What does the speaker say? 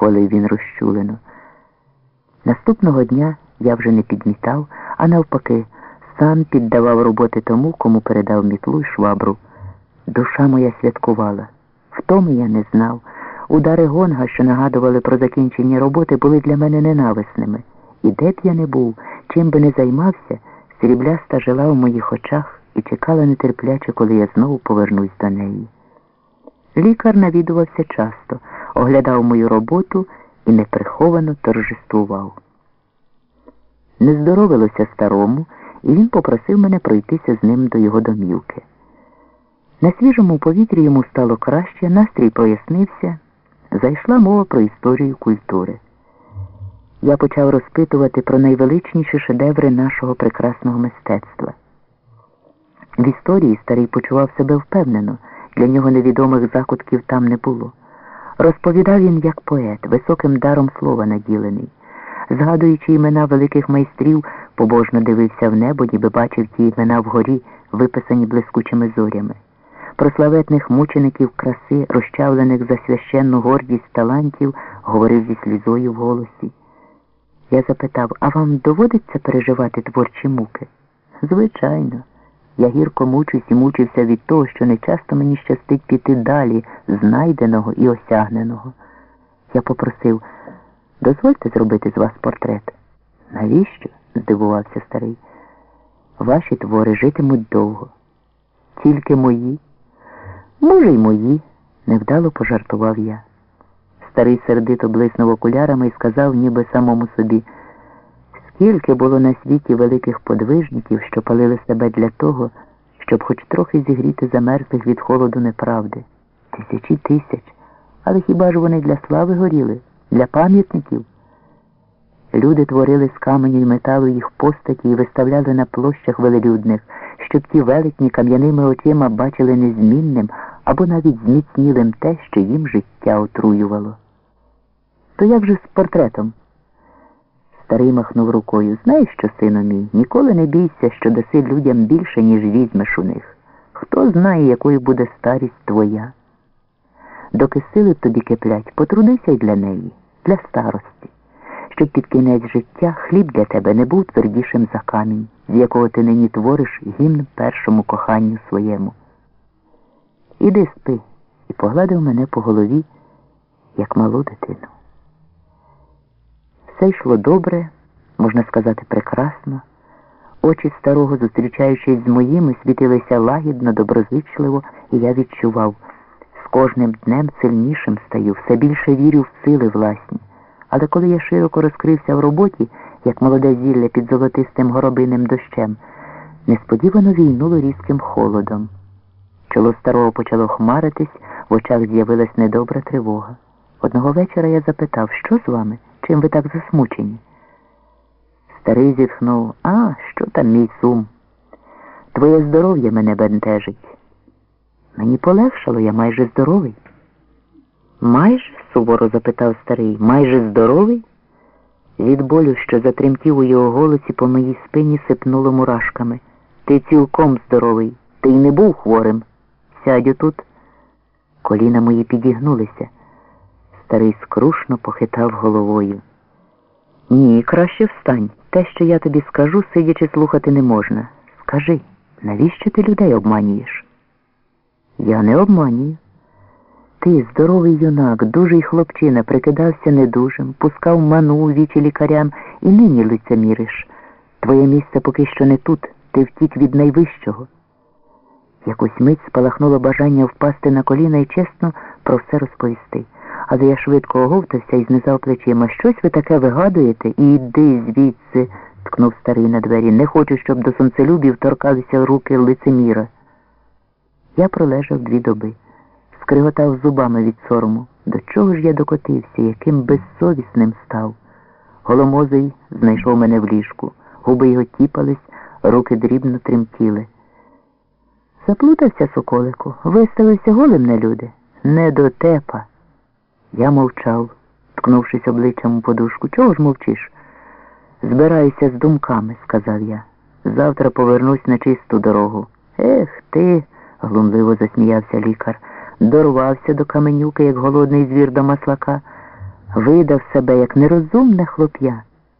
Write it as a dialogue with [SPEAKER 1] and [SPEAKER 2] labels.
[SPEAKER 1] ухвалив він розчулено. Наступного дня я вже не підмітав, а навпаки, сам піддавав роботи тому, кому передав мітлу й швабру. Душа моя святкувала. Втоми я не знав. Удари гонга, що нагадували про закінчення роботи, були для мене ненависними. І де б я не був, чим би не займався, срібляста жила в моїх очах і чекала нетерпляче, коли я знову повернусь до неї. Лікар навідувався часто, оглядав мою роботу і неприховано торжествував. Не здоровилося старому, і він попросив мене пройтися з ним до його домівки. На свіжому повітрі йому стало краще, настрій прояснився, зайшла мова про історію культури. Я почав розпитувати про найвеличніші шедеври нашого прекрасного мистецтва. В історії старий почував себе впевнено, для нього невідомих закутків там не було. Розповідав він як поет, високим даром слова наділений. Згадуючи імена великих майстрів, побожно дивився в небо, ніби бачив ті імена вгорі, виписані блискучими зорями. Про славетних мучеників краси, розчавлених за священну гордість талантів, говорив зі слізою в голосі. Я запитав, а вам доводиться переживати творчі муки? Звичайно. Я гірко мучусь і мучився від того, що не часто мені щастить піти далі, знайденого і осягненого. Я попросив, дозвольте зробити з вас портрет. Навіщо? здивувався старий. Ваші твори житимуть довго. Тільки мої. Може, й мої, невдало пожартував я. Старий сердито блиснув окулярами і сказав, ніби самому собі, скільки було на світі великих подвижників, що палили себе для того, щоб хоч трохи зігріти замерзлих від холоду неправди. Тисячі тисяч. Але хіба ж вони для слави горіли, для пам'ятників? Люди творили з каменю і металу їх постаті і виставляли на площах велелюдних, щоб ті велетні кам'яними очима бачили незмінним або навіть зміцнілим те, що їм життя отруювало. То як же з портретом? Старий махнув рукою. Знаєш що, сину мій, ніколи не бійся, що даси людям більше, ніж візьмеш у них. Хто знає, якою буде старість твоя. Доки сили тобі киплять, потрудися й для неї, для старості, щоб під кінець життя хліб для тебе не був твердішим за камінь, з якого ти нині твориш гімн першому коханню своєму. Іди спи і погладив мене по голові, як малу дитину. Все йшло добре, можна сказати, прекрасно. Очі старого, зустрічаючись з моїми, світилися лагідно, доброзичливо, і я відчував, з кожним днем сильнішим стаю, все більше вірю в сили власні. Але коли я широко розкрився в роботі, як молоде зілля під золотистим горобиним дощем, несподівано війнуло різким холодом. Чоло старого почало хмаритись, в очах з'явилась недобра тривога. Одного вечора я запитав, що з вами? Чим ви так засмучені? Старий зітхнув, а, що там мій сум? Твоє здоров'я мене бентежить. Мені полегшало, я майже здоровий. Майже? суворо запитав старий. Майже здоровий? Від болю, що затремтів у його голосі по моїй спині сипнуло мурашками. Ти цілком здоровий. Ти й не був хворим. Сядь тут. Коліна мої підігнулися. Старий скрушно похитав головою. Ні, краще встань. Те, що я тобі скажу, сидячи слухати не можна. Скажи, навіщо ти людей обманюєш? Я не обманюю. Ти, здоровий юнак, дужий хлопчина, прикидався недужим, пускав ману у вічі лікарям і нині лицеміриш. Твоє місце поки що не тут, ти втік від найвищого. Якусь мить спалахнуло бажання впасти на коліна і чесно про все розповісти. Але я швидко оговтався і знизав плечима. Щось ви таке вигадуєте і йди звідси, ткнув старий на двері. Не хочу, щоб до сонцелюбів торкалися руки лицеміра. Я пролежав дві доби, скриготав зубами від сорому. До чого ж я докотився, яким безсовісним став? Голомозий знайшов мене в ліжку, губи його тіпались, руки дрібно тремтіли. Заплутався соколику, виставився голим на люди. Не до тепа. Я мовчав, ткнувшись обличчям у подушку. Чого ж мовчиш? Збираюся з думками, сказав я. Завтра повернусь на чисту дорогу. Ех ти, глумливо засміявся лікар, дорвався до каменюки, як голодний звір до маслака. видав себе як нерозумне хлоп'я.